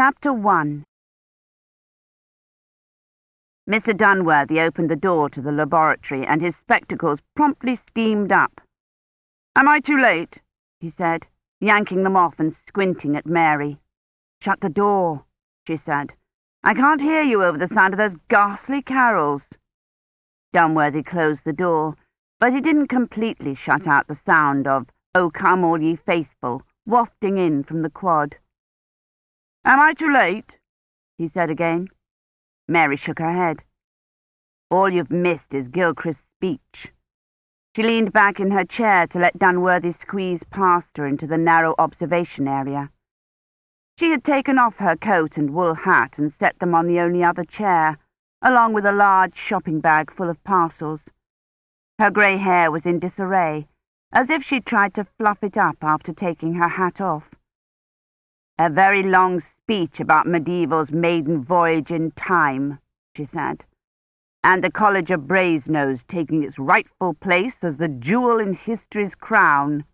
Chapter 1 Mr. Dunworthy opened the door to the laboratory, and his spectacles promptly steamed up. Am I too late? he said, yanking them off and squinting at Mary. Shut the door, she said. I can't hear you over the sound of those ghastly carols. Dunworthy closed the door, but he didn't completely shut out the sound of O come all ye faithful wafting in from the quad. Am I too late? he said again. Mary shook her head. All you've missed is Gilchrist's speech. She leaned back in her chair to let Dunworthy squeeze past her into the narrow observation area. She had taken off her coat and wool hat and set them on the only other chair, along with a large shopping bag full of parcels. Her grey hair was in disarray, as if she'd tried to fluff it up after taking her hat off. A very long speech about medieval's maiden voyage in time, she said, and the College of Brasenose taking its rightful place as the jewel in history's crown.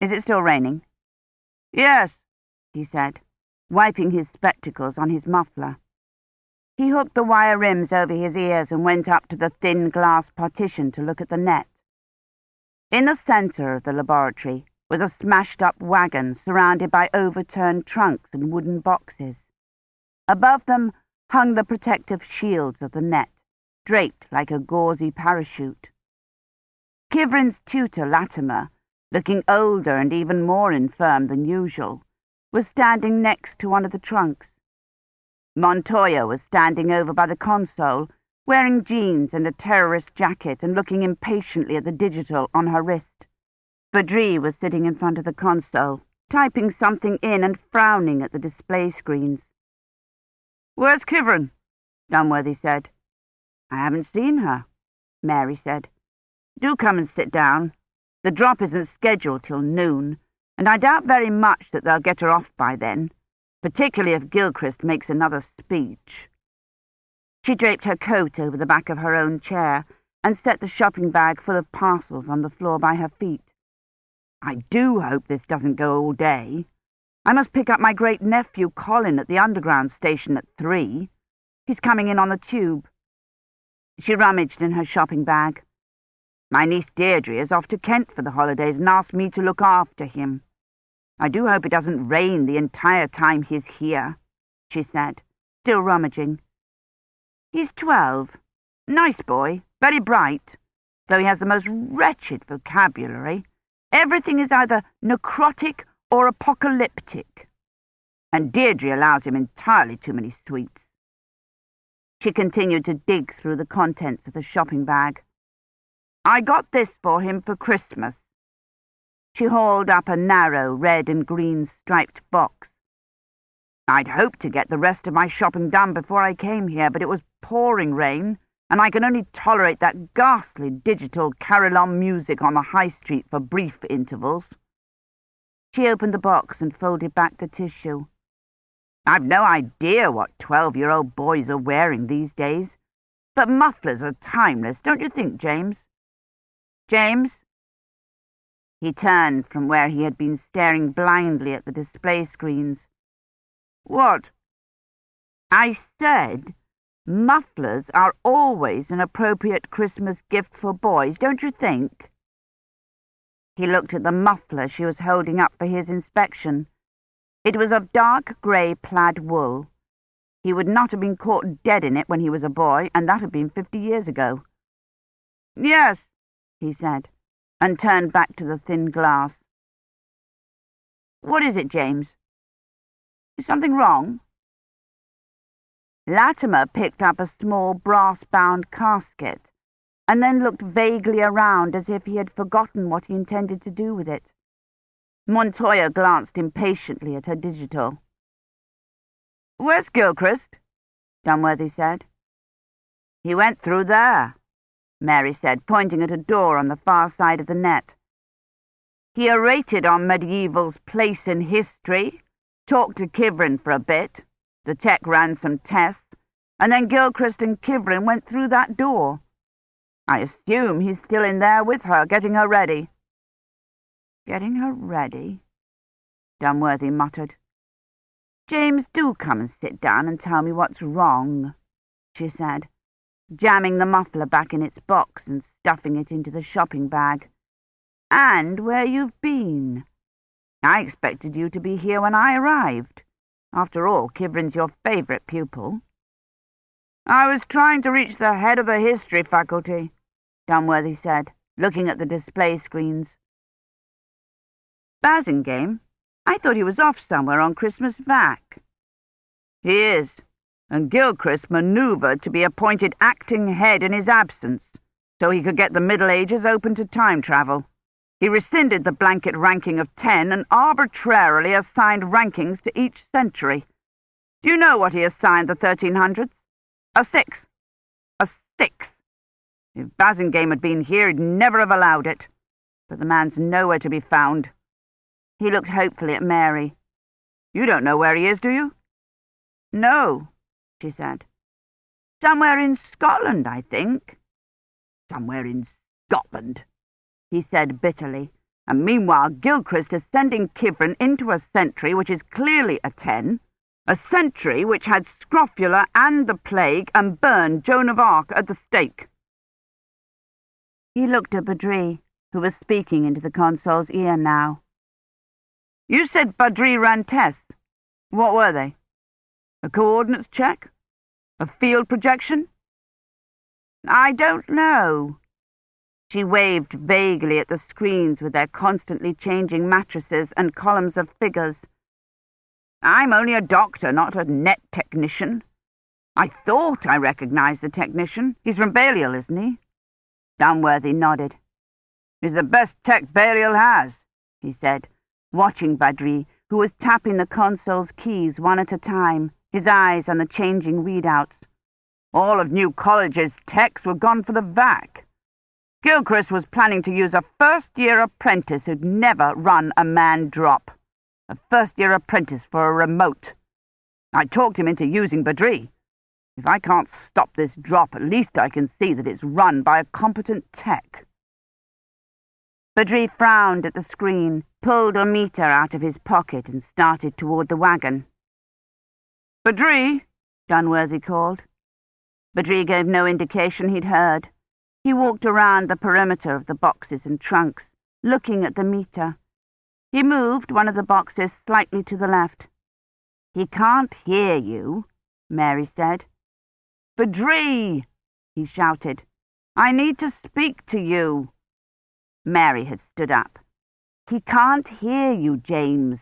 Is it still raining? Yes, he said, wiping his spectacles on his muffler. He hooked the wire rims over his ears and went up to the thin glass partition to look at the net. In the centre of the laboratory was a smashed-up wagon surrounded by overturned trunks and wooden boxes. Above them hung the protective shields of the net, draped like a gauzy parachute. Kivrin's tutor, Latimer, looking older and even more infirm than usual, was standing next to one of the trunks. Montoya was standing over by the console, wearing jeans and a terrorist jacket and looking impatiently at the digital on her wrist. Badri was sitting in front of the console, typing something in and frowning at the display screens. Where's Kivrin? Dunworthy said. I haven't seen her, Mary said. Do come and sit down. The drop isn't scheduled till noon, and I doubt very much that they'll get her off by then, particularly if Gilchrist makes another speech. She draped her coat over the back of her own chair and set the shopping bag full of parcels on the floor by her feet. I do hope this doesn't go all day. I must pick up my great-nephew Colin at the underground station at three. He's coming in on the tube. She rummaged in her shopping bag. My niece Deirdre is off to Kent for the holidays and asked me to look after him. I do hope it doesn't rain the entire time he's here, she said, still rummaging. He's twelve. Nice boy, very bright, though he has the most wretched vocabulary. Everything is either necrotic or apocalyptic. And Deirdre allows him entirely too many sweets. She continued to dig through the contents of the shopping bag. I got this for him for Christmas. She hauled up a narrow red and green striped box. I'd hoped to get the rest of my shopping done before I came here, but it was pouring rain, and I can only tolerate that ghastly digital carillon music on the high street for brief intervals. She opened the box and folded back the tissue. I've no idea what twelve-year-old boys are wearing these days, but mufflers are timeless, don't you think, James? James? He turned from where he had been staring blindly at the display screens. What? I said Mufflers are always an appropriate Christmas gift for boys, don't you think? He looked at the muffler she was holding up for his inspection. It was of dark grey plaid wool. He would not have been caught dead in it when he was a boy, and that had been fifty years ago. Yes, he said, and turned back to the thin glass. What is it, James? Is something wrong? Latimer picked up a small brass-bound casket, and then looked vaguely around as if he had forgotten what he intended to do with it. Montoya glanced impatiently at her digital. Where's Gilchrist? Dunworthy said. He went through there, Mary said, pointing at a door on the far side of the net. He orated on medieval's place in history, talked to Kivrin for a bit, the tech ran some tests, and then Gilchrist and Kivrin went through that door. I assume he's still in there with her, getting her ready. Getting her ready? Dunworthy muttered. James, do come and sit down and tell me what's wrong, she said, jamming the muffler back in its box and stuffing it into the shopping bag. And where you've been. I expected you to be here when I arrived. After all, Kivrin's your favourite pupil. I was trying to reach the head of the history faculty, Dunworthy said, looking at the display screens. Basingame? I thought he was off somewhere on Christmas vac. He is, and Gilchrist manoeuvred to be appointed acting head in his absence, so he could get the Middle Ages open to time travel. He rescinded the blanket ranking of ten and arbitrarily assigned rankings to each century. Do you know what he assigned the 1300s? A six. A six. If Basingame had been here, he'd never have allowed it. But the man's nowhere to be found. He looked hopefully at Mary. You don't know where he is, do you? No, she said. Somewhere in Scotland, I think. Somewhere in Scotland, he said bitterly. And meanwhile Gilchrist is sending Kivrin into a century which is clearly a ten, a century which had scrofula and the plague and burned Joan of Arc at the stake. He looked at Badri, who was speaking into the console's ear now. You said Badri ran tests. What were they? A coordinates check? A field projection? I don't know. She waved vaguely at the screens with their constantly changing matrices and columns of figures. I'm only a doctor, not a net technician. I thought I recognized the technician. He's from Balliol, isn't he? Dunworthy nodded. He's the best tech Balliol has, he said, watching Badri, who was tapping the console's keys one at a time, his eyes on the changing readouts. All of New College's techs were gone for the vac. Gilchrist was planning to use a first-year apprentice who'd never run a man drop. A first-year apprentice for a remote. I talked him into using Badri. If I can't stop this drop, at least I can see that it's run by a competent tech. Badri frowned at the screen, pulled a meter out of his pocket and started toward the wagon. Badri, Dunworthy called. Badri gave no indication he'd heard. He walked around the perimeter of the boxes and trunks, looking at the meter. He moved one of the boxes slightly to the left. He can't hear you, Mary said. Badri, he shouted. I need to speak to you. Mary had stood up. He can't hear you, James,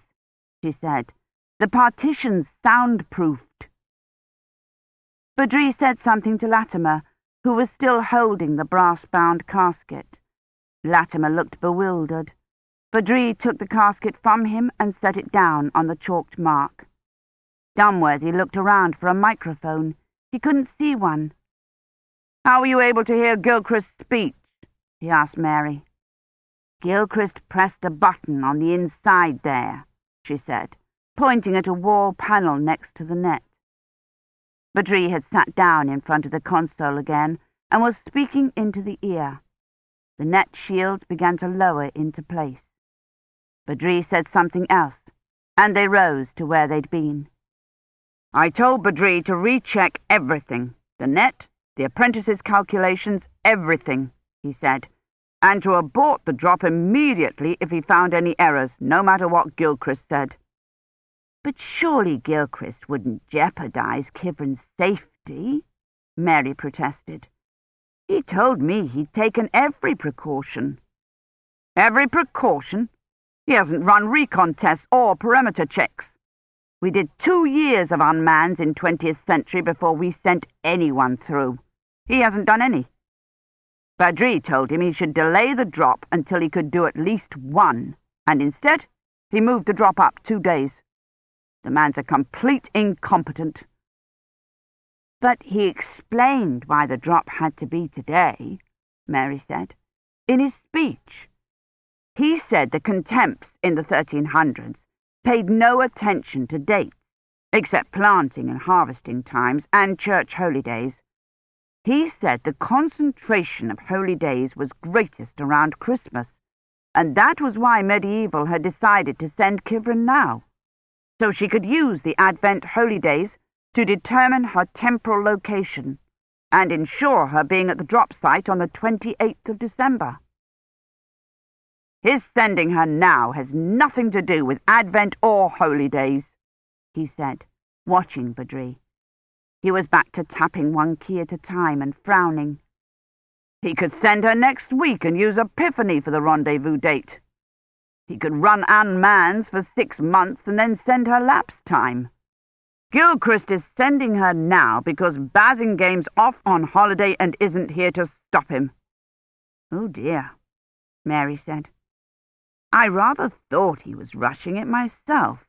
she said. The partition's soundproofed. Badri said something to Latimer, who was still holding the brass-bound casket. Latimer looked bewildered. Badri took the casket from him and set it down on the chalked mark. Dunworthy looked around for a microphone. He couldn't see one. How were you able to hear Gilchrist's speech? he asked Mary. Gilchrist pressed a button on the inside there, she said, pointing at a wall panel next to the net. Badri had sat down in front of the console again and was speaking into the ear. The net shield began to lower into place. Badri said something else, and they rose to where they'd been. I told Badri to recheck everything, the net, the apprentice's calculations, everything, he said, and to abort the drop immediately if he found any errors, no matter what Gilchrist said. But surely Gilchrist wouldn't jeopardize Kivrin's safety, Mary protested. He told me he'd taken every precaution. Every precaution? He hasn't run recon tests or perimeter checks. We did two years of unmans in 20th century before we sent anyone through. He hasn't done any. Badri told him he should delay the drop until he could do at least one, and instead he moved the drop up two days. The man's a complete incompetent. But he explained why the drop had to be today, Mary said, in his speech. He said the contemps in the 1300s paid no attention to dates, except planting and harvesting times and church holy days. He said the concentration of holy days was greatest around Christmas, and that was why medieval had decided to send Kivrin now. So she could use the Advent holy days to determine her temporal location and ensure her being at the drop site on the 28th of December. His sending her now has nothing to do with Advent or holy days, he said, watching Badri. He was back to tapping one key at a time and frowning. He could send her next week and use Epiphany for the rendezvous date. He could run unmans for six months and then send her lapse time. Gilchrist is sending her now because Basingame's off on holiday and isn't here to stop him. Oh dear, Mary said. I rather thought he was rushing it myself.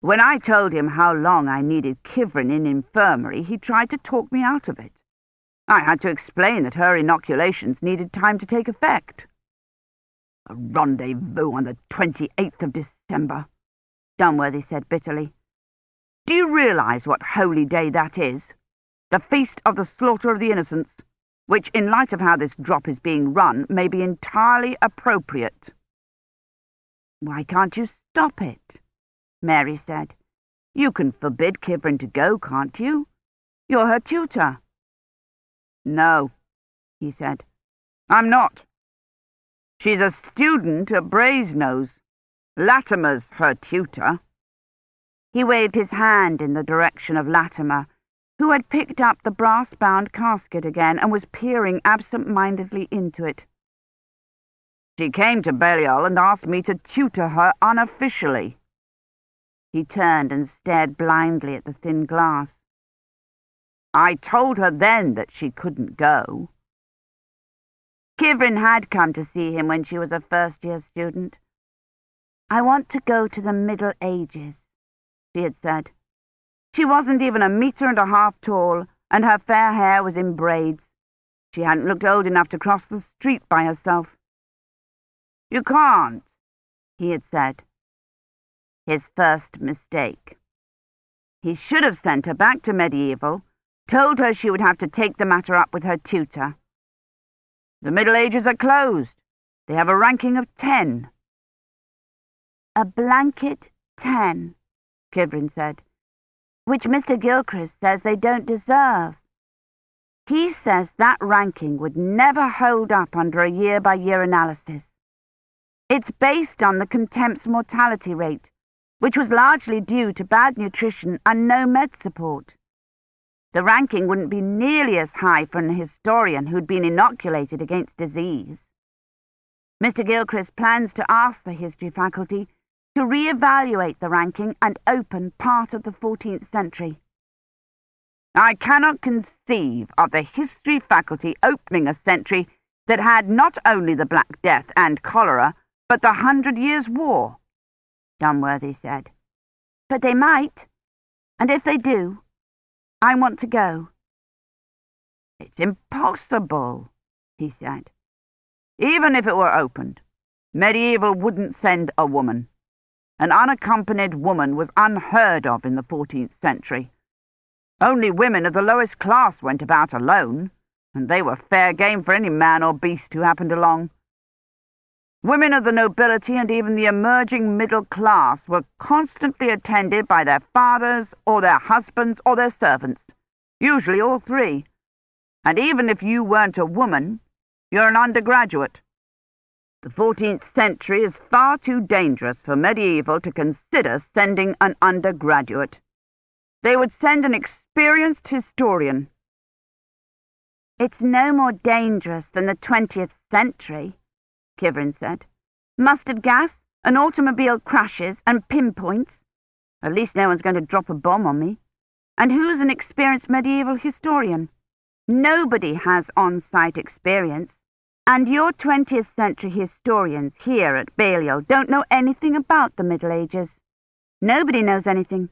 When I told him how long I needed Kivrin in infirmary, he tried to talk me out of it. I had to explain that her inoculations needed time to take effect. A rendezvous on the 28th of December, Dunworthy said bitterly. Do you realize what holy day that is? The feast of the slaughter of the innocents, which, in light of how this drop is being run, may be entirely appropriate. Why can't you stop it? Mary said. You can forbid Kivrin to go, can't you? You're her tutor. No, he said. I'm not. She's a student at Brasenose. Latimer's her tutor. He waved his hand in the direction of Latimer, who had picked up the brass-bound casket again and was peering absent-mindedly into it. She came to Balliol and asked me to tutor her unofficially. He turned and stared blindly at the thin glass. I told her then that she couldn't go. Kivrin had come to see him when she was a first-year student. I want to go to the Middle Ages she had said. She wasn't even a metre and a half tall, and her fair hair was in braids. She hadn't looked old enough to cross the street by herself. You can't, he had said. His first mistake. He should have sent her back to medieval, told her she would have to take the matter up with her tutor. The Middle Ages are closed. They have a ranking of ten. A blanket ten, Kivrin said, which Mr. Gilchrist says they don't deserve. He says that ranking would never hold up under a year-by-year -year analysis. It's based on the contemps' mortality rate, which was largely due to bad nutrition and no med support. The ranking wouldn't be nearly as high for an historian who'd been inoculated against disease. Mr. Gilchrist plans to ask the history faculty to re-evaluate the ranking and open part of the 14th century. I cannot conceive of the history faculty opening a century that had not only the Black Death and cholera, but the Hundred Years' War, Dunworthy said. But they might, and if they do, I want to go. It's impossible, he said. Even if it were opened, medieval wouldn't send a woman. An unaccompanied woman was unheard of in the 14th century. Only women of the lowest class went about alone, and they were fair game for any man or beast who happened along. Women of the nobility and even the emerging middle class were constantly attended by their fathers or their husbands or their servants, usually all three. And even if you weren't a woman, you're an undergraduate. The 14th century is far too dangerous for medieval to consider sending an undergraduate. They would send an experienced historian. It's no more dangerous than the 20th century, Kivrin said. Mustard gas and automobile crashes and pinpoints. At least no one's going to drop a bomb on me. And who's an experienced medieval historian? Nobody has on-site experience. And your 20th century historians here at Balliol don't know anything about the Middle Ages. Nobody knows anything.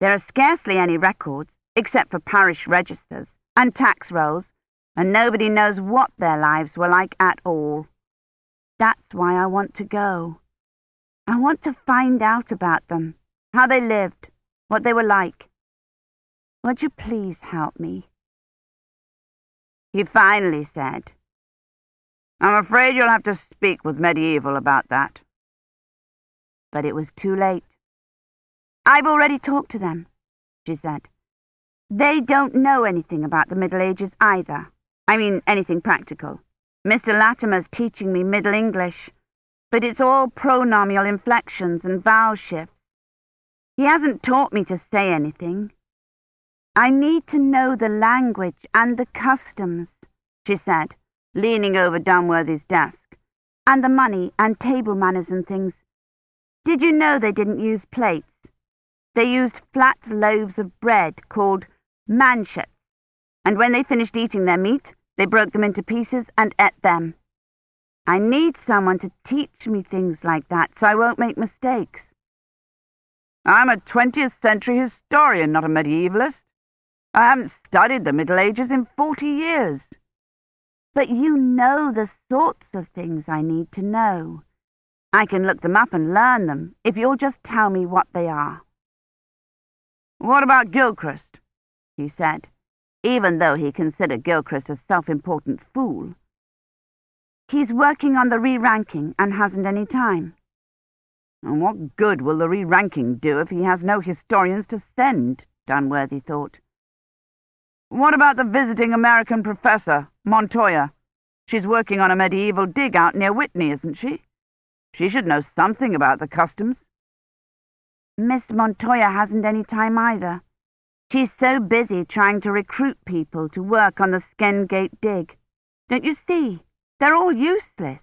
There are scarcely any records, except for parish registers and tax rolls, and nobody knows what their lives were like at all. That's why I want to go. I want to find out about them, how they lived, what they were like. Would you please help me? He finally said, I'm afraid you'll have to speak with Medieval about that. But it was too late. I've already talked to them, she said. They don't know anything about the Middle Ages either. I mean, anything practical. Mr. Latimer's teaching me Middle English, but it's all pronominal inflections and vowel shifts. He hasn't taught me to say anything. I need to know the language and the customs, she said, leaning over Dunworthy's desk, and the money and table manners and things. Did you know they didn't use plates? They used flat loaves of bread called manchets, and when they finished eating their meat, they broke them into pieces and ate them. I need someone to teach me things like that so I won't make mistakes. I'm a 20th century historian, not a medievalist. I haven't studied the Middle Ages in forty years. But you know the sorts of things I need to know. I can look them up and learn them, if you'll just tell me what they are. What about Gilchrist? he said, even though he considered Gilchrist a self-important fool. He's working on the re-ranking and hasn't any time. And what good will the re-ranking do if he has no historians to send, Dunworthy thought. What about the visiting American professor, Montoya? She's working on a medieval dig out near Witney, isn't she? She should know something about the customs. Miss Montoya hasn't any time either. She's so busy trying to recruit people to work on the Skendgate dig. Don't you see? They're all useless.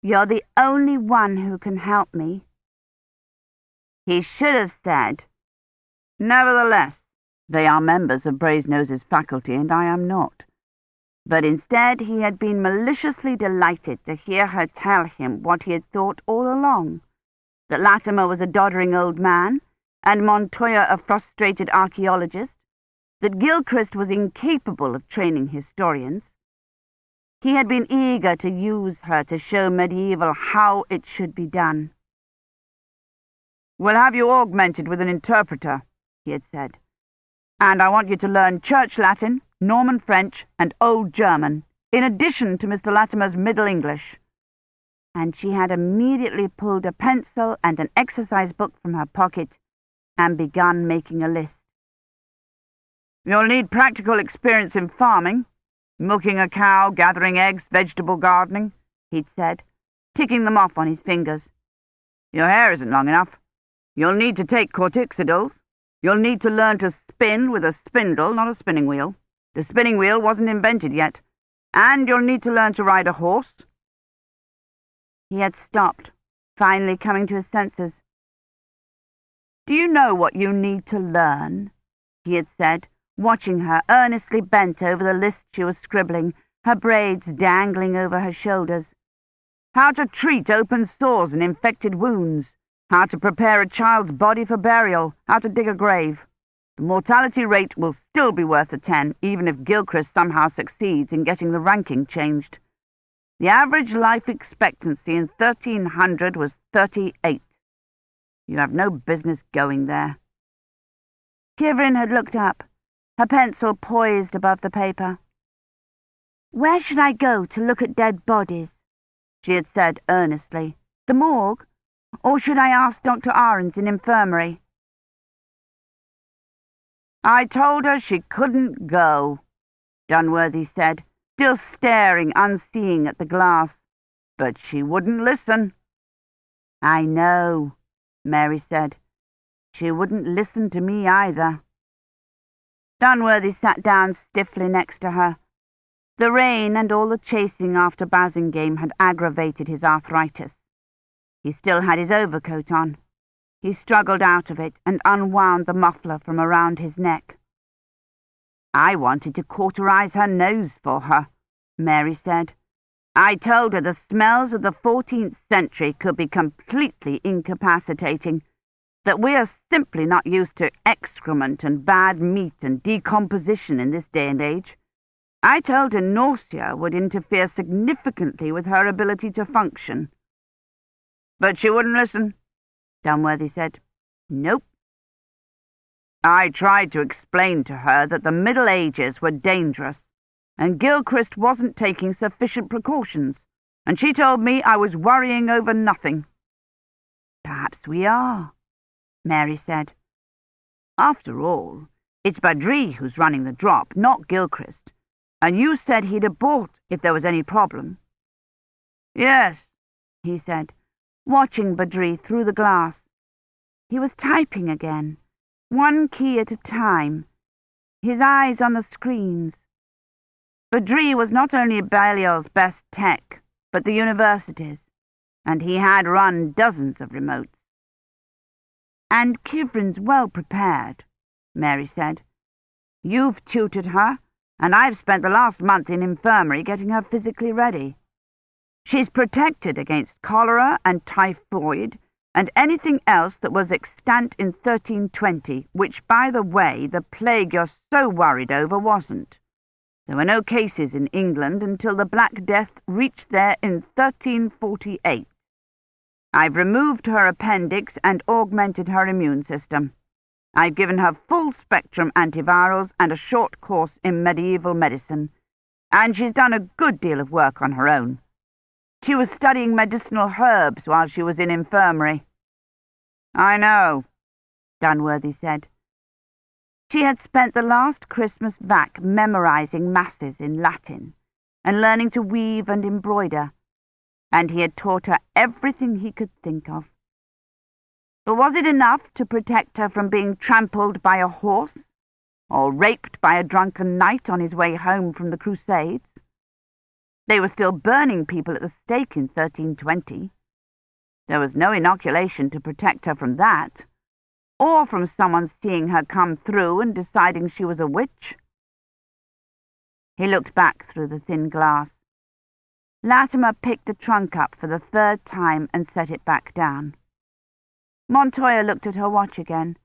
You're the only one who can help me. He should have said, Nevertheless, they are members of Brasenose faculty, and I am not. But instead he had been maliciously delighted to hear her tell him what he had thought all along, that Latimer was a doddering old man, and Montoya a frustrated archaeologist, that Gilchrist was incapable of training historians. He had been eager to use her to show medieval how it should be done. We'll have you augmented with an interpreter, he had said, and I want you to learn Church Latin, Norman French, and Old German, in addition to Mr. Latimer's Middle English. And she had immediately pulled a pencil and an exercise book from her pocket and begun making a list. You'll need practical experience in farming, milking a cow, gathering eggs, vegetable gardening, he'd said, ticking them off on his fingers. Your hair isn't long enough. You'll need to take corticosteroids. You'll need to learn to spin with a spindle, not a spinning wheel. The spinning wheel wasn't invented yet. And you'll need to learn to ride a horse. He had stopped, finally coming to his senses. Do you know what you need to learn? he had said, watching her earnestly bent over the list she was scribbling, her braids dangling over her shoulders. How to treat open sores and infected wounds, how to prepare a child's body for burial, how to dig a grave. The mortality rate will still be worth a ten, even if Gilchrist somehow succeeds in getting the ranking changed. The average life expectancy in 1300 was 38. You have no business going there. Kivrin had looked up, her pencil poised above the paper. Where should I go to look at dead bodies? she had said earnestly. The morgue? Or should I ask Dr. Ahrens in infirmary? I told her she couldn't go, Dunworthy said, still staring unseeing at the glass. But she wouldn't listen. I know, Mary said. She wouldn't listen to me either. Dunworthy sat down stiffly next to her. The rain and all the chasing after Basingame had aggravated his arthritis. He still had his overcoat on. He struggled out of it and unwound the muffler from around his neck. I wanted to cauterize her nose for her, Mary said. I told her the smells of the 14th century could be completely incapacitating, that we are simply not used to excrement and bad meat and decomposition in this day and age. I told her nausea would interfere significantly with her ability to function. But she wouldn't listen. Dunworthy said. Nope. I tried to explain to her that the Middle Ages were dangerous, and Gilchrist wasn't taking sufficient precautions, and she told me I was worrying over nothing. Perhaps we are, Mary said. After all, it's Badri who's running the drop, not Gilchrist, and you said he'd abort if there was any problem. Yes, he said, watching Badri through the glass. He was typing again, one key at a time, his eyes on the screens. Badri was not only Balliol's best tech, but the university's, and he had run dozens of remotes. And Kivrin's well prepared, Mary said. You've tutored her, and I've spent the last month in infirmary getting her physically ready. She's protected against cholera and typhoid and anything else that was extant in 1320, which, by the way, the plague you're so worried over wasn't. There were no cases in England until the Black Death reached there in 1348. I've removed her appendix and augmented her immune system. I've given her full-spectrum antivirals and a short course in medieval medicine, and she's done a good deal of work on her own. She was studying medicinal herbs while she was in infirmary. I know, Dunworthy said. She had spent the last Christmas vac memorizing masses in Latin and learning to weave and embroider, and he had taught her everything he could think of. But was it enough to protect her from being trampled by a horse, or raped by a drunken knight on his way home from the Crusades? They were still burning people at the stake in 1320. There was no inoculation to protect her from that, or from someone seeing her come through and deciding she was a witch. He looked back through the thin glass. Latimer picked the trunk up for the third time and set it back down. Montoya looked at her watch again.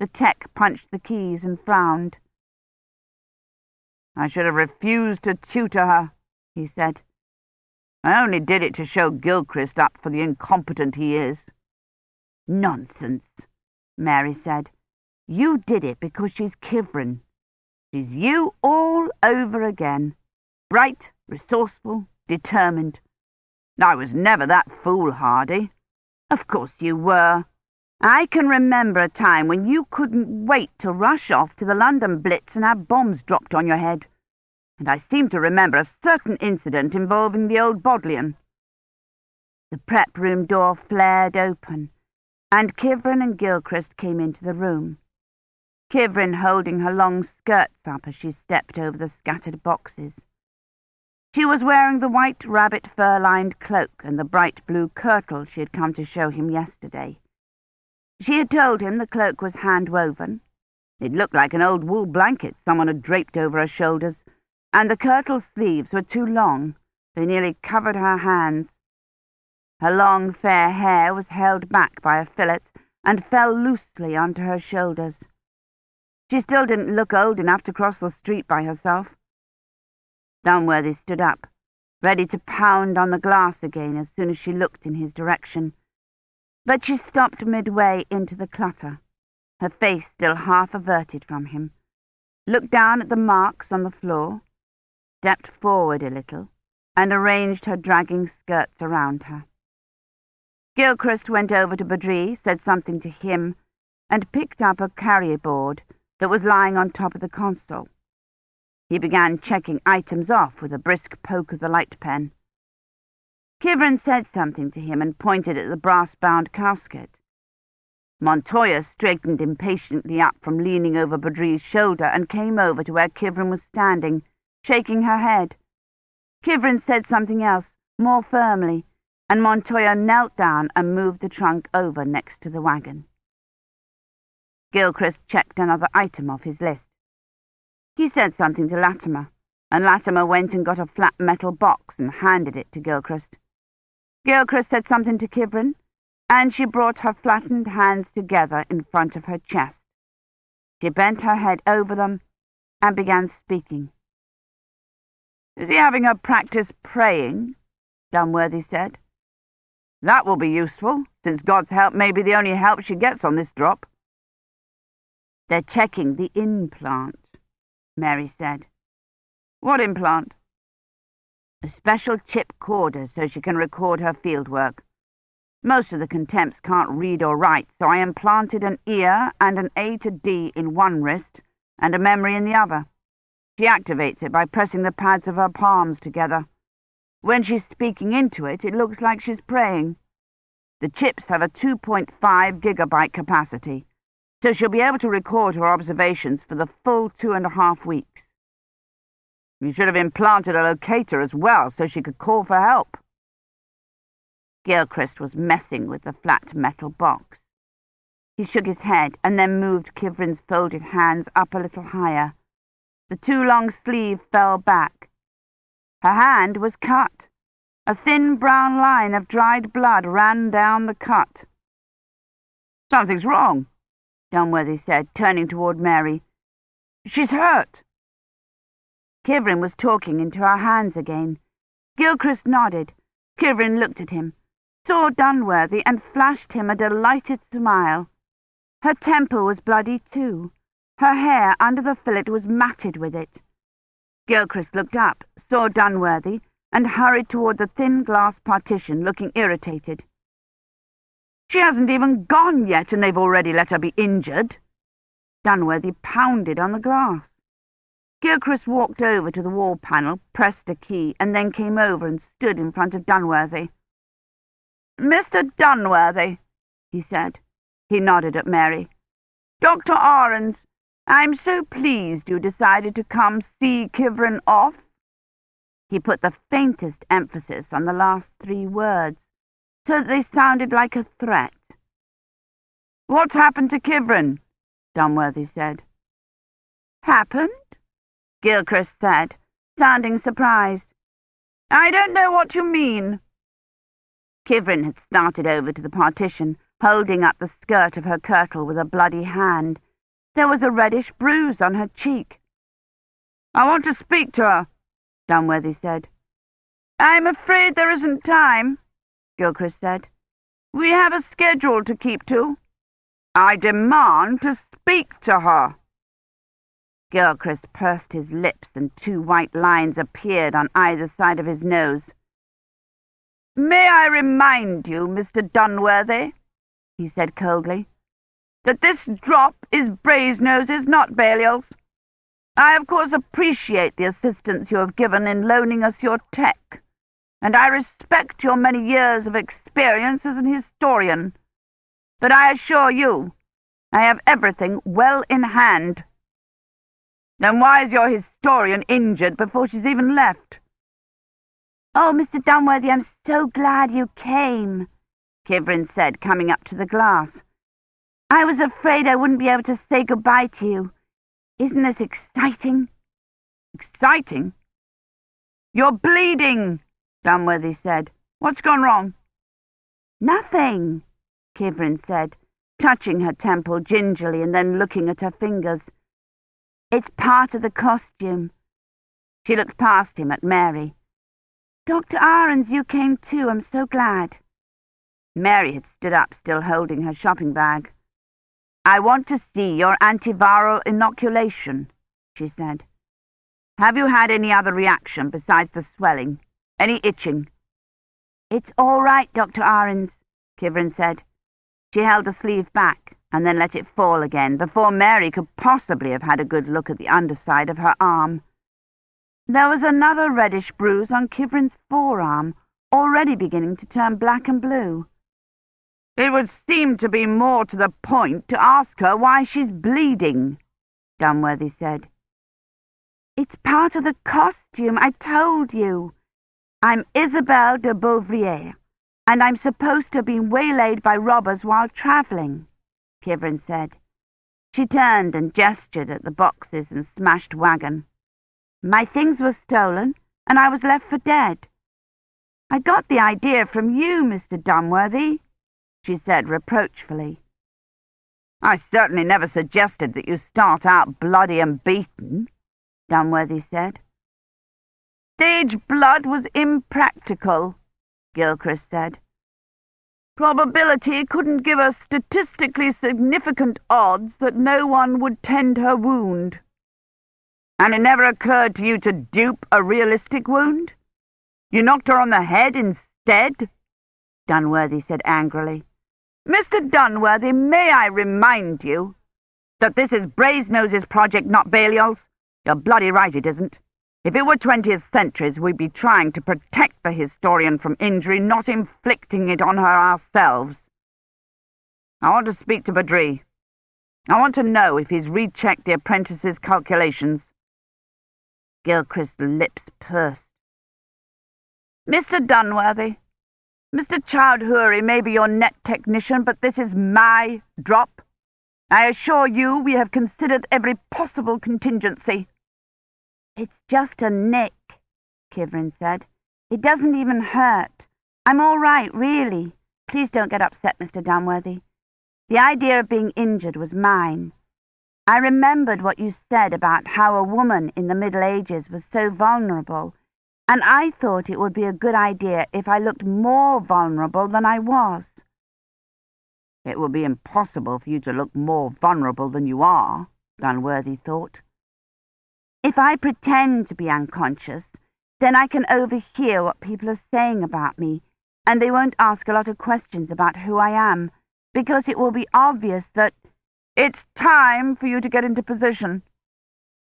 The tech punched the keys and frowned. I should have refused to tutor her, he said. I only did it to show Gilchrist up for the incompetent he is. Nonsense, Mary said. You did it because she's Kivrin. She's you all over again. Bright, resourceful, determined. I was never that foolhardy. Of course you were. I can remember a time when you couldn't wait to rush off to the London Blitz and have bombs dropped on your head. And I seem to remember a certain incident involving the old Bodleian. The prep room door flared open, and Kivrin and Gilchrist came into the room. Kivrin holding her long skirts up as she stepped over the scattered boxes. She was wearing the white rabbit fur-lined cloak and the bright blue kirtle she had come to show him yesterday. She had told him the cloak was hand-woven. It looked like an old wool blanket someone had draped over her shoulders, and the kirtle sleeves were too long. They nearly covered her hands. Her long, fair hair was held back by a fillet and fell loosely onto her shoulders. She still didn't look old enough to cross the street by herself. Dunworthy stood up, ready to pound on the glass again as soon as she looked in his direction. But she stopped midway into the clutter, her face still half averted from him, looked down at the marks on the floor, stepped forward a little, and arranged her dragging skirts around her. Gilchrist went over to Badri, said something to him, and picked up a carrier board that was lying on top of the console. He began checking items off with a brisk poke of the light pen. Kivrin said something to him and pointed at the brass-bound casket. Montoya straightened impatiently up from leaning over Badri's shoulder and came over to where Kivrin was standing, shaking her head. Kivrin said something else, more firmly, and Montoya knelt down and moved the trunk over next to the wagon. Gilchrist checked another item off his list. He said something to Latimer, and Latimer went and got a flat metal box and handed it to Gilchrist. Gilchrist said something to Kivrin, and she brought her flattened hands together in front of her chest. She bent her head over them and began speaking. Is he having her practice praying? Dunworthy said. That will be useful, since God's help may be the only help she gets on this drop. They're checking the implant. Mary said. What implant? A special chip corder so she can record her fieldwork. Most of the contemps can't read or write, so I implanted an ear and an A to D in one wrist and a memory in the other. She activates it by pressing the pads of her palms together. When she's speaking into it, it looks like she's praying. The chips have a 2.5 gigabyte capacity, so she'll be able to record her observations for the full two and a half weeks. You should have implanted a locator as well, so she could call for help. Gilchrist was messing with the flat metal box. He shook his head and then moved Kivrin's folded hands up a little higher. The too long sleeve fell back. Her hand was cut. A thin brown line of dried blood ran down the cut. Something's wrong, Dunworthy said, turning toward Mary. She's hurt. Kivrin was talking into her hands again. Gilchrist nodded. Kivrin looked at him saw Dunworthy and flashed him a delighted smile. Her temple was bloody too. Her hair under the fillet was matted with it. Gilchrist looked up, saw Dunworthy, and hurried toward the thin glass partition, looking irritated. She hasn't even gone yet, and they've already let her be injured. Dunworthy pounded on the glass. Gilchrist walked over to the wall panel, pressed a key, and then came over and stood in front of Dunworthy. Mr. Dunworthy, he said. He nodded at Mary. Dr. Ahrens, I'm so pleased you decided to come see Kivrin off. He put the faintest emphasis on the last three words, so that they sounded like a threat. What's happened to Kivrin? Dunworthy said. Happened? Gilchrist said, sounding surprised. I don't know what you mean. Kivrin had started over to the partition, holding up the skirt of her kirtle with a bloody hand. There was a reddish bruise on her cheek. I want to speak to her, Dunworthy said. I'm afraid there isn't time, Gilchrist said. We have a schedule to keep to. I demand to speak to her. Gilchrist pursed his lips and two white lines appeared on either side of his nose. May I remind you, Mr. Dunworthy, he said coldly, that this drop is Brasenose's, not Balliol's. I, of course, appreciate the assistance you have given in loaning us your tech, and I respect your many years of experience as an historian. But I assure you, I have everything well in hand. Then why is your historian injured before she's even left? Oh, Mr. Dunworthy, I'm so glad you came, Kivrin said, coming up to the glass. I was afraid I wouldn't be able to say goodbye to you. Isn't this exciting? Exciting? You're bleeding, Dunworthy said. What's gone wrong? Nothing, Kivrin said, touching her temple gingerly and then looking at her fingers. It's part of the costume. She looked past him at Mary. Dr. Ahrens, you came too. I'm so glad. Mary had stood up, still holding her shopping bag. I want to see your antiviral inoculation, she said. Have you had any other reaction besides the swelling? Any itching? It's all right, Dr. Ahrens, Kivrin said. She held the sleeve back and then let it fall again before Mary could possibly have had a good look at the underside of her arm. There was another reddish bruise on Kivrin's forearm, already beginning to turn black and blue. It would seem to be more to the point to ask her why she's bleeding, Dunworthy said. It's part of the costume, I told you. I'm Isabel de Beauvrier, and I'm supposed to have been waylaid by robbers while travelling, Kivrin said. She turned and gestured at the boxes and smashed wagon. My things were stolen, and I was left for dead. I got the idea from you, Mr. Dunworthy, she said reproachfully. I certainly never suggested that you start out bloody and beaten, Dunworthy said. Stage blood was impractical, Gilchrist said. Probability couldn't give us statistically significant odds that no one would tend her wound. And it never occurred to you to dupe a realistic wound? You knocked her on the head instead? Dunworthy said angrily. Mr. Dunworthy, may I remind you that this is Brasenoses' project, not Balliol's? You're bloody right it isn't. If it were 20th centuries, we'd be trying to protect the historian from injury, not inflicting it on her ourselves. I want to speak to Badri. I want to know if he's rechecked the apprentice's calculations. Gilchrist's lips pursed. Mr. Dunworthy, Mr. Chaudhuri may be your net technician, but this is my drop. I assure you we have considered every possible contingency. It's just a nick, Kivrin said. It doesn't even hurt. I'm all right, really. Please don't get upset, Mr. Dunworthy. The idea of being injured was mine. I remembered what you said about how a woman in the Middle Ages was so vulnerable, and I thought it would be a good idea if I looked more vulnerable than I was. It will be impossible for you to look more vulnerable than you are, Dunworthy thought. If I pretend to be unconscious, then I can overhear what people are saying about me, and they won't ask a lot of questions about who I am, because it will be obvious that it's time for you to get into position,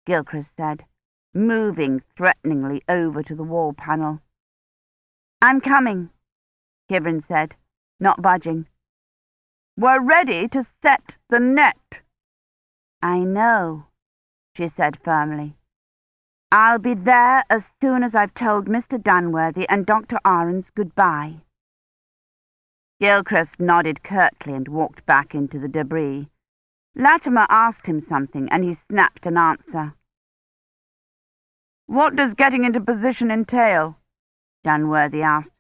Gilchrist said, moving threateningly over to the wall panel. I'm coming, Kivrin said, not budging. We're ready to set the net. I know, she said firmly. I'll be there as soon as I've told Mr. Dunworthy and Dr. Ahrens goodbye. Gilchrist nodded curtly and walked back into the debris. Latimer asked him something, and he snapped an answer. What does getting into position entail? Dunworthy asked.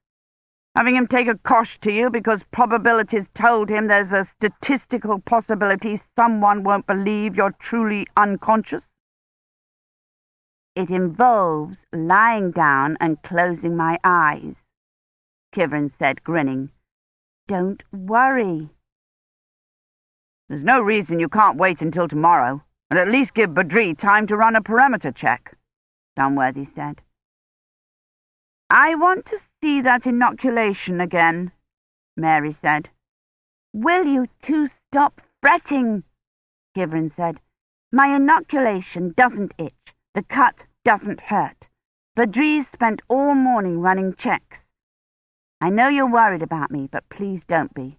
Having him take a kosh to you because probabilities told him there's a statistical possibility someone won't believe you're truly unconscious? It involves lying down and closing my eyes, Kivrin said, grinning. Don't worry. There's no reason you can't wait until tomorrow, and at least give Badri time to run a perimeter check, Dunworthy said. I want to see that inoculation again, Mary said. Will you two stop fretting? Kivrin said. My inoculation doesn't itch. The cut doesn't hurt. Badri's spent all morning running checks. I know you're worried about me, but please don't be.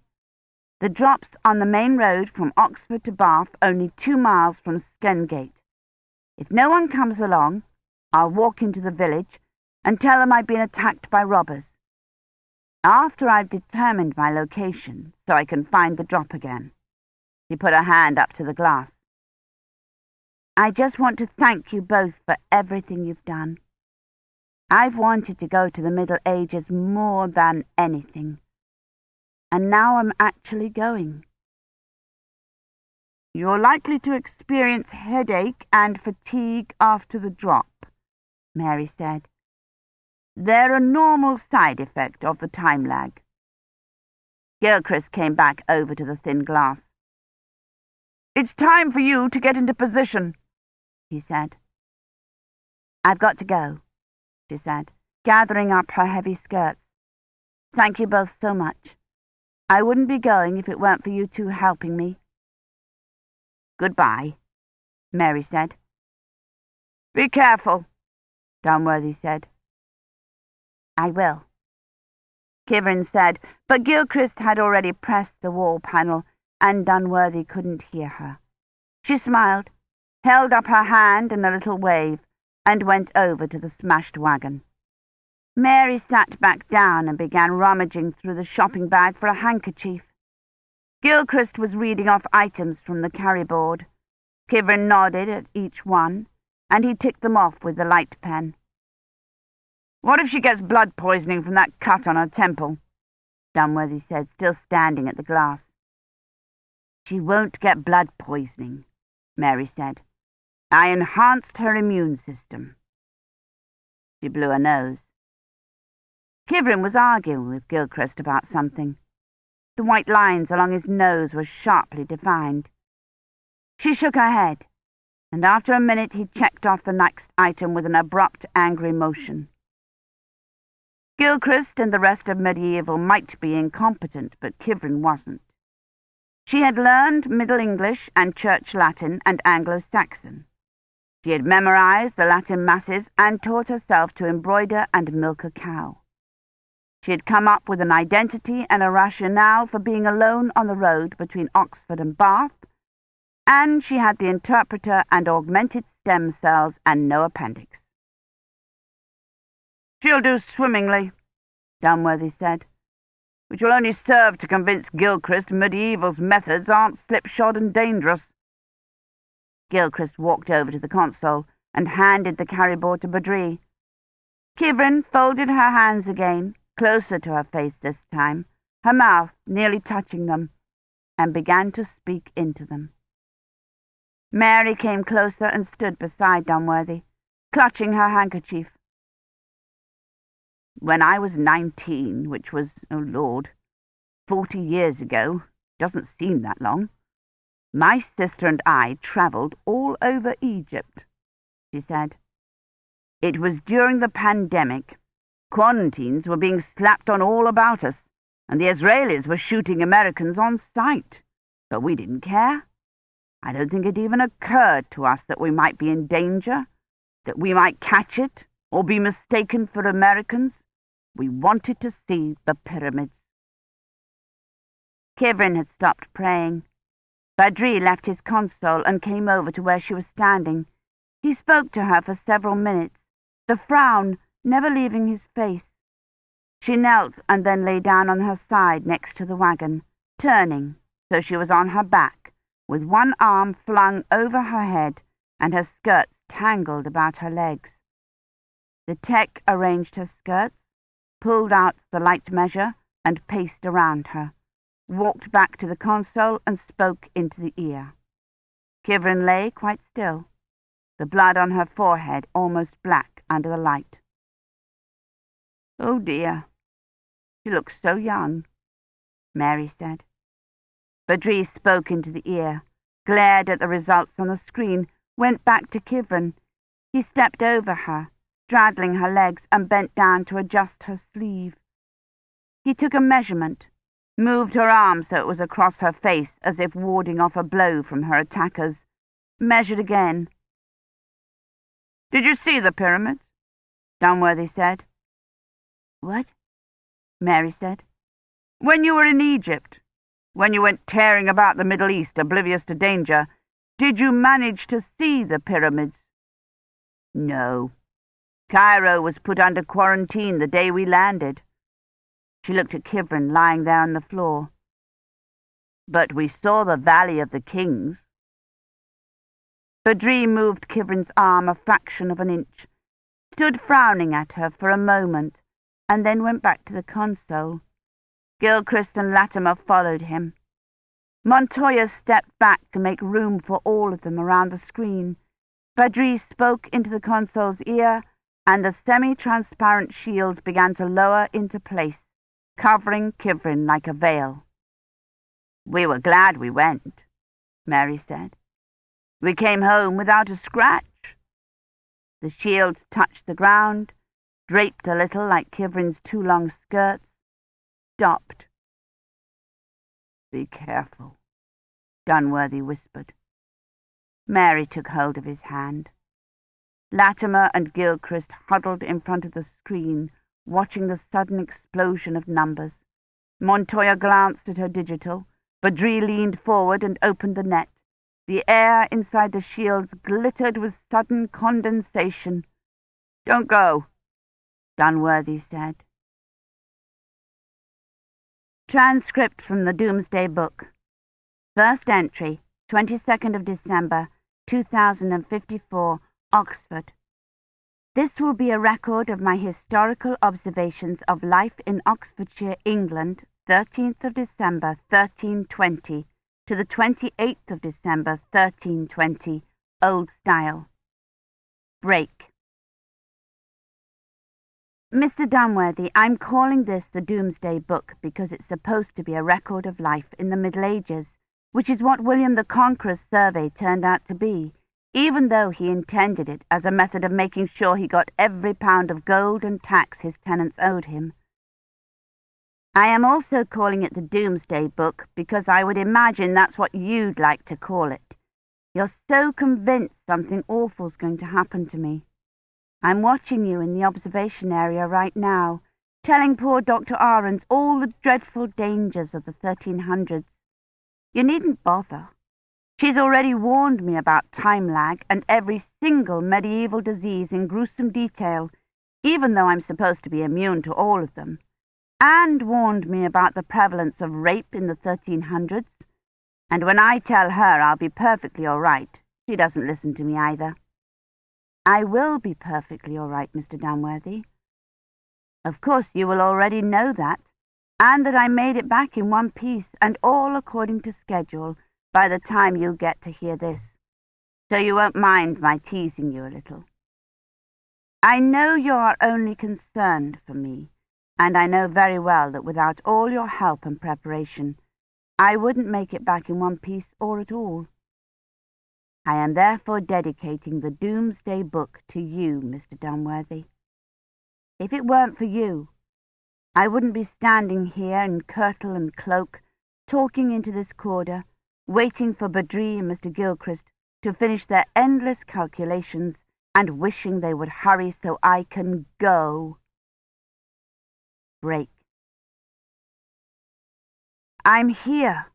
The drop's on the main road from Oxford to Bath, only two miles from Skendgate. If no one comes along, I'll walk into the village and tell them I've been attacked by robbers. After I've determined my location, so I can find the drop again. She put her hand up to the glass. I just want to thank you both for everything you've done. I've wanted to go to the Middle Ages more than anything. And now I'm actually going. You're likely to experience headache and fatigue after the drop, Mary said. They're a normal side effect of the time lag. Gilchrist came back over to the thin glass. It's time for you to get into position he said. I've got to go, she said, gathering up her heavy skirts. Thank you both so much. I wouldn't be going if it weren't for you two helping me. Goodbye, Mary said. Be careful, Dunworthy said. I will. Kivrin said, but Gilchrist had already pressed the wall panel, and Dunworthy couldn't hear her. She smiled held up her hand in a little wave, and went over to the smashed wagon. Mary sat back down and began rummaging through the shopping bag for a handkerchief. Gilchrist was reading off items from the carryboard. Kivrin nodded at each one, and he ticked them off with the light pen. What if she gets blood poisoning from that cut on her temple? Dunworthy said, still standing at the glass. She won't get blood poisoning, Mary said. I enhanced her immune system. She blew her nose. Kivrin was arguing with Gilchrist about something. The white lines along his nose were sharply defined. She shook her head, and after a minute he checked off the next item with an abrupt, angry motion. Gilchrist and the rest of medieval might be incompetent, but Kivrin wasn't. She had learned Middle English and Church Latin and Anglo-Saxon. She had memorized the Latin masses and taught herself to embroider and milk a cow. She had come up with an identity and a rationale for being alone on the road between Oxford and Bath, and she had the interpreter and augmented stem cells and no appendix. She'll do swimmingly, Dunworthy said, which will only serve to convince Gilchrist medieval's methods aren't slipshod and dangerous. Gilchrist walked over to the console and handed the carryboard to Badri. Kivrin folded her hands again, closer to her face this time, her mouth nearly touching them, and began to speak into them. Mary came closer and stood beside Dunworthy, clutching her handkerchief. When I was nineteen, which was, oh Lord, forty years ago, doesn't seem that long, my sister and I travelled all over Egypt, she said. It was during the pandemic. Quarantines were being slapped on all about us, and the Israelis were shooting Americans on sight. But we didn't care. I don't think it even occurred to us that we might be in danger, that we might catch it, or be mistaken for Americans. We wanted to see the pyramids. Kivrin had stopped praying. Badri left his console and came over to where she was standing. He spoke to her for several minutes, the frown never leaving his face. She knelt and then lay down on her side next to the wagon, turning so she was on her back, with one arm flung over her head and her skirts tangled about her legs. The tech arranged her skirts, pulled out the light measure, and paced around her walked back to the console and spoke into the ear. Kivrin lay quite still, the blood on her forehead almost black under the light. Oh dear, she looks so young, Mary said. Badri spoke into the ear, glared at the results on the screen, went back to Kivrin. He stepped over her, straddling her legs, and bent down to adjust her sleeve. He took a measurement, moved her arm so it was across her face as if warding off a blow from her attackers, measured again. Did you see the pyramids? Dunworthy said. What? Mary said. When you were in Egypt, when you went tearing about the Middle East oblivious to danger, did you manage to see the pyramids? No. Cairo was put under quarantine the day we landed. She looked at Kivrin lying there on the floor. But we saw the Valley of the Kings. Badri moved Kivrin's arm a fraction of an inch, stood frowning at her for a moment, and then went back to the console. Gilchrist and Latimer followed him. Montoya stepped back to make room for all of them around the screen. Badri spoke into the console's ear, and the semi-transparent shield began to lower into place covering Kivrin like a veil. We were glad we went, Mary said. We came home without a scratch. The shields touched the ground, draped a little like Kivrin's too long skirts, stopped. Be careful, Dunworthy whispered. Mary took hold of his hand. Latimer and Gilchrist huddled in front of the screen, watching the sudden explosion of numbers. Montoya glanced at her digital. Badri leaned forward and opened the net. The air inside the shields glittered with sudden condensation. Don't go, Dunworthy said. Transcript from the Doomsday Book. First entry, 22nd of December, 2054, Oxford. This will be a record of my historical observations of life in Oxfordshire, England, 13th of December, 1320, to the 28th of December, 1320, Old Style. Break. Mr. Dunworthy, I'm calling this the Doomsday Book because it's supposed to be a record of life in the Middle Ages, which is what William the Conqueror's survey turned out to be. even though he intended it as a method of making sure he got every pound of gold and tax his tenants owed him. I am also calling it the Doomsday Book because I would imagine that's what you'd like to call it. You're so convinced something awful's going to happen to me. I'm watching you in the observation area right now, telling poor Dr. Ahrens all the dreadful dangers of the 1300s. You needn't bother. She's already warned me about time lag and every single medieval disease in gruesome detail, even though I'm supposed to be immune to all of them and warned me about the prevalence of rape in the 1300s. And when I tell her I'll be perfectly all right, she doesn't listen to me either. I will be perfectly all right, Mr. Dunworthy. Of course you will already know that, and that I made it back in one piece and all according to schedule by the time you get to hear this, so you won't mind my teasing you a little. I know you are only concerned for me, and I know very well that without all your help and preparation, I wouldn't make it back in one piece or at all. I am therefore dedicating the Doomsday Book to you, Mr. Dunworthy. If it weren't for you, I wouldn't be standing here in kirtle and cloak, talking into this corder, waiting for Badri and Mr. Gilchrist to finish their endless calculations and wishing they would hurry so I can go break. I'm here,